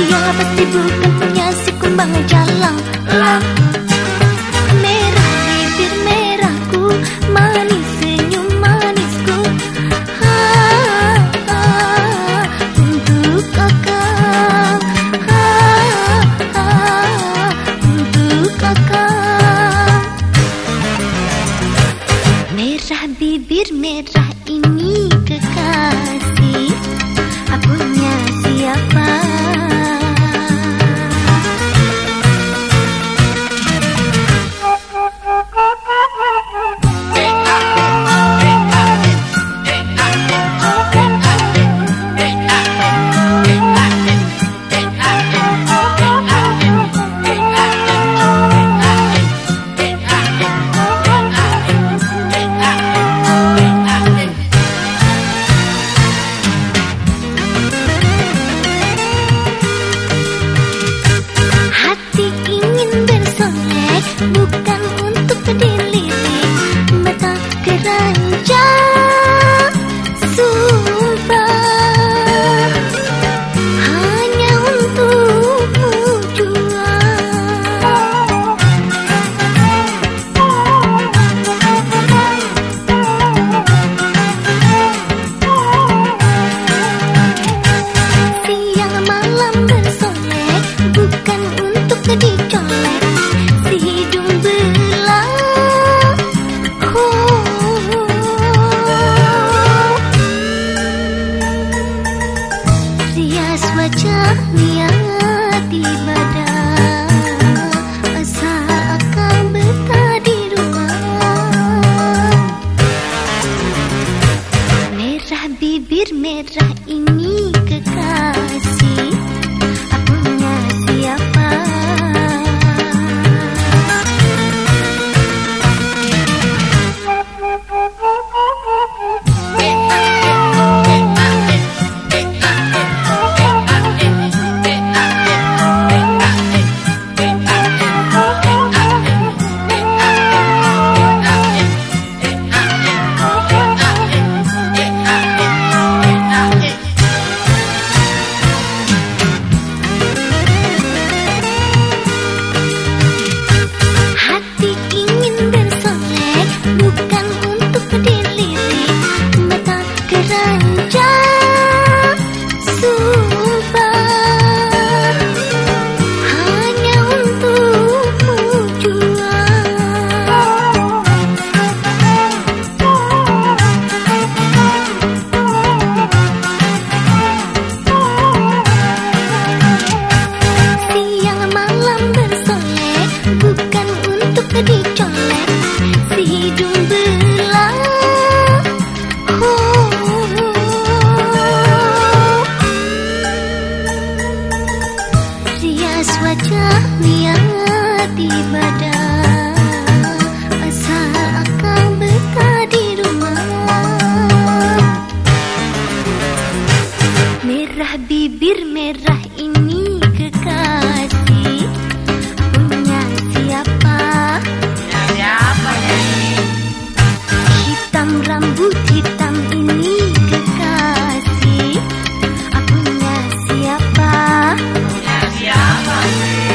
Dia pasti bukan punya si kumbang jalang. Merah bibir merahku Manis senyum manisku. Ha, Untuk kakak ha, Untuk kakak. Merah bibir merah ini kekal bukan untuk dilirik mata kerana dicoret si hidung belang oh. Rias wajahnya di badan asal akan betah di rumah merah bibir merah I'll